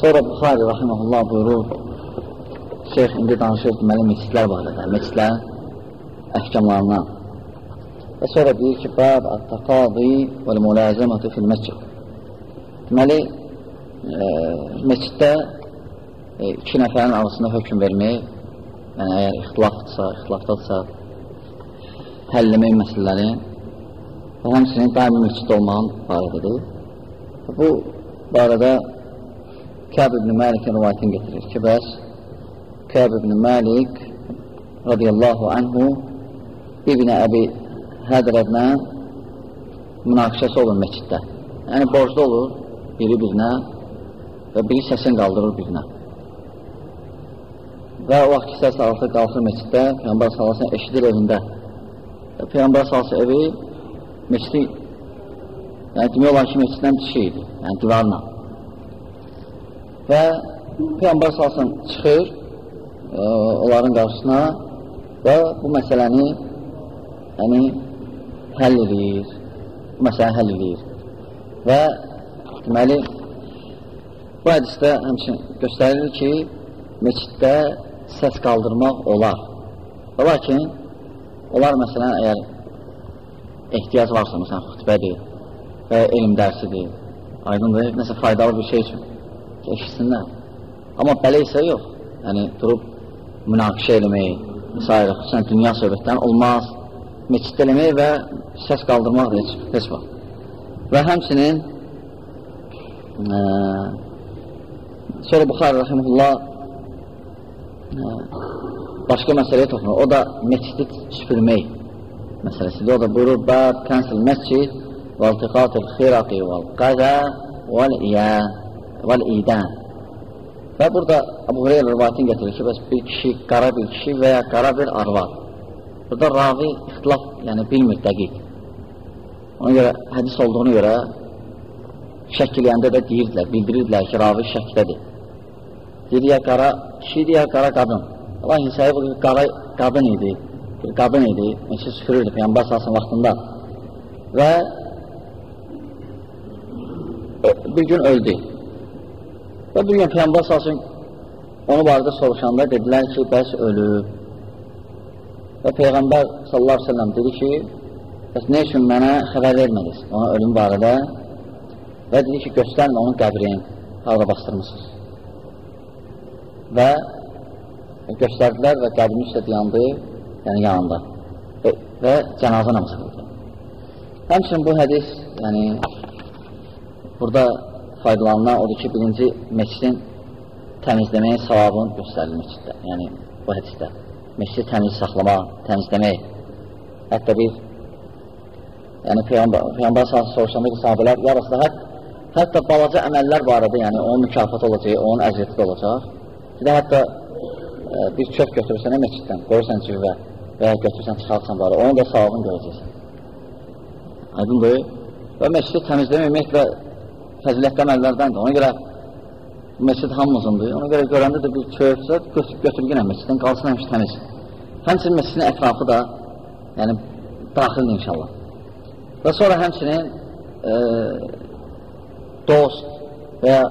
Sonra Buxari rahiməhullah buyurur, Şeyx indi danışır deməli meçidlər barədə, meçidlərin əhkamlarından. Və sonra deyir ki, Bab at-taqadi vəl-mulazəmətü fil-məscid. Deməli, e, meçiddə e, iki nəfərin arasında hökm vermək, yəni əgər ixtilafdırsa, ixtilafdadırsa, həlləmək məsələləri və həmsinin daimi meçid olmağın barədədir. Bu barədə Kəb ibn Məlikin rivayətini getirir ki, bəs Kəb ibn Məlik radiyallahu anhu İbn Əbi Hədrədlə münaqişəsi olur meçiddə. Yəni, borcda olur biri birinə və biri səsini qaldırır birinə. Və o vaxt ki, səs altı qalxır meçiddə, Peyyambar salasını eşidir evində. Peyyambar salası evi meçidi, yəni demək olan ki, meçiddən düşü idi, yəni divarla. Və Peyyambar salasını çıxır e, onların qarşısına və bu məsələni yəni, həll edir, bu məsələni həll edir. Və deməli, bu hədisdə həmçin göstərilir ki, meçiddə səs qaldırmaq olar. Və lakin, onlar məsələn, əgər ehtiyac varsa, məsələn, xütbədir və elm dərsidir, aydındır, nəsə faydalı bir şey üçün eşitsinlər. Amma belə isə yox, yəni durub münaqişə eləmək, s. xüsusən dünya söhbətdən olmaz, meçiddə eləmək və səs qaldırmaq heç, heç var. Və həmçinin ə, sonra Buxar Rəhimullah ə, başqa məsələyə toxunur. O da meçidi süpürmək məsələsidir. O da buyurur, Bəb kənsil məscid və iltiqatil xiraqi və qədə və idən Və burada Abu Hureyra rivayətini gətirir ki, bəs bir kişi, qara bir kişi və ya qara bir arvad. Burada ravi ixtilaf, yəni bilmir dəqiq. Ona görə hədis olduğunu görə şək eləyəndə də deyirdilər, bildirirdilər ki, ravi şəkdədir. Deyir, ya qara kişidir, ya qara qadın. Allah hissəyə bu qara qadın idi, bir qadın idi, meçə süpürürdü Peyyambər salsın vaxtında. Və bir gün öldü. Və bir gün Peyyambər salsın onu barədə soruşanda dedilər ki, bəs ölüb. Və Peyğəmbər sallallahu aleyhi ve sellem dedi ki, bəs nə üçün mənə xəbər vermədiniz ona ölüm barədə? Və dedi ki, göstərin onun qəbrini, harada bastırmışsınız. Və göstərdilər və qəbrini üstə dayandı, yəni yanında və, və cənazə namazı qıldı. Həmçinin bu hədis, yəni burada faydalanılan odur ki, birinci meçidin təmizləməyin savabını göstərilir meçiddə, yəni bu hədisdə. Meçidi təmiz saxlamaq, təmizləmək. Hətta bir, yəni Peyğəmbər, Peyğəmbər soruşanda ki, sahabələr, ya Rasulullah, hət, hətta balaca əməllər barədə, yəni onun mükafat olacaq, onun əziyyəti olacaq. Bir də hətta e, bir çöp götürürsən meçiddən, qoyursan civvə və ya götürürsən, çıxartsan barə, onun da savabını görəcəksən. Aydındır. Və meçidi təmizləmək ümumiyyətlə fəzilətli əməllərdəndir. Ona görə məscid hamımızındır. Ona görə görəndə də bir çöyürsə, götür yenə məsciddən qalsın həmişə təmiz. Həmçinin məscidin ətrafı da yəni, daxildir inşallah. Və sonra həmçinin e, dost və ya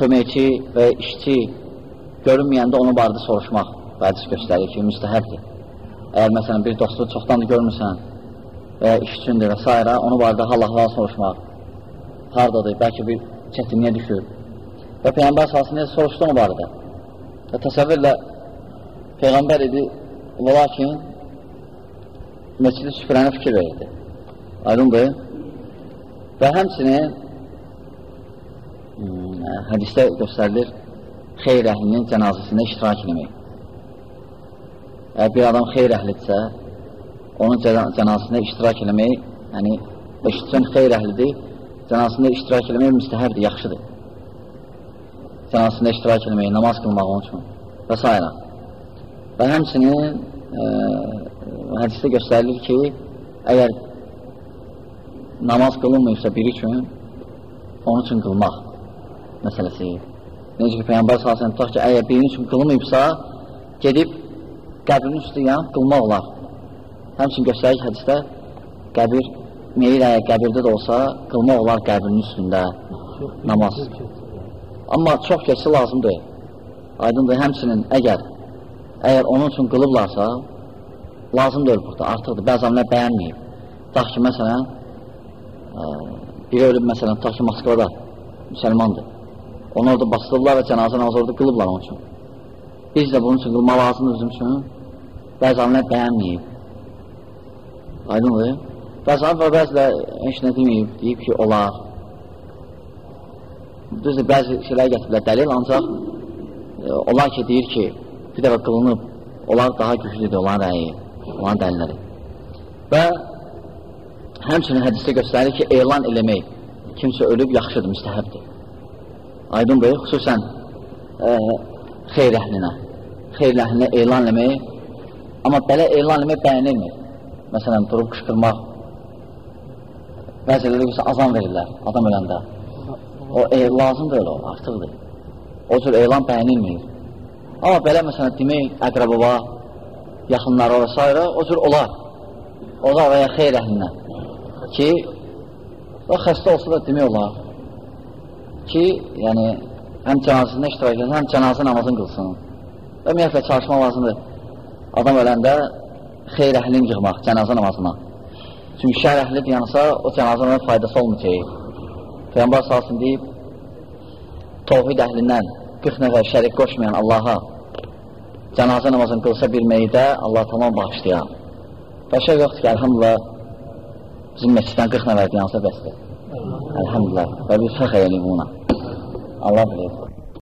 köməkçi və ya işçi görünməyəndə onu barədə soruşmaq vədis göstərir ki, müstəhəbdir. Əgər məsələn bir dostu çoxdan da görmürsən və ya iş üçündür və s. onu barədə hal-ahval soruşmaq hardadır, bəlkə bir çətinliyə düşür. Və Peyğəmbər salsın necə soruşdu o barədə. Və təsəvvürlə Peyğəmbər idi, lakin məscidi süpürəni fikir verirdi. Aydındır. Və həmçinin hmm, hədisdə göstərilir xeyr əhlinin cənazəsində iştirak eləmək. Əgər bir adam xeyr əhlidirsə, onun cənazəsində iştirak eləmək, yəni eşitsən xeyr əhlidir, cənasında iştirak eləmək müstəhərdir, yaxşıdır. Cənasında iştirak eləmək, namaz qılmaq onun üçün və s. Və həmçinin e, hədisdə göstərilir ki, əgər namaz qılınmayıbsa biri üçün, onun üçün qılmaq məsələsi. Necə ki, Peyyambər salsın, tutaq ki, əgər birinin üçün qılınmayıbsa, gedib qəbrin üstü yanıb qılmaq olar. Həmçin göstərik hədisdə qəbir meyil əgər qəbirdə də olsa, qılmaq olar qəbrinin üstündə namaz. Amma çox keçsi lazımdır. Aydındır, həmçinin əgər əgər onun üçün qılıblarsa, lazım deyil burada, artıqdır. Bəzi amilər bəyənməyib. Tutaq ki, məsələn, ə, biri ölüb, məsələn, tutaq ki, Moskvada müsəlmandır. Onu orada bastırırlar və cənazə namazı orada qılıblar onun üçün. Biz də bunun üçün qılma lazımdır bizim üçün. Bəzi amilər bəyənməyib. Aydındır. Amilər bəzi də heç nə deməyib, deyib ki, olar. Düzdür, bəzi şeylər gətiriblər dəlil, ancaq e, onlar ki, deyir ki, bir dəfə qılınıb, onlar daha güclüdür, onların rəyi, onların dəlilləri. Və həmçinin hədisdə göstərir ki, elan eləmək, kimsə ölüb yaxşıdır, müstəhəbdir. Aydındır, xüsusən e, xeyr əhlinə, xeyr əhlinə elan eləmək, amma belə elan eləmək bəyənilmir. Məsələn, durub qışqırmaq, bəziləri azan verirlər adam öləndə. O e, lazım deyil o, artıqdır. O cür elan bəyənilmir. Amma belə məsələn demək, əqrəbaba, yaxınlara və s. o cür olar. Olar və ya xeyr əhlindən. Ki, o xəstə olsa da demək olar. Ki, yəni, həm cənazəsində iştirak edən, həm cənazə namazını qılsın. Ümumiyyətlə çalışma lazımdır. Adam öləndə xeyr əhlini yığmaq cənazə namazına. Çünki şər əhli yansa, o cənazənin faydası olmayacaq. Peyğəmbər salsın deyib, tovhid əhlindən 40 nəfər şərik qoşmayan Allaha cənazə namazını qılsa bir meydə Allah tamam bağışlayan. Başa yoxdur ki, əlhamdülillah bizim məsciddən 40 nəfər yansa bəsdir. Əlhamdülillah. Və biz fəxr eləyim buna. Allah bilir.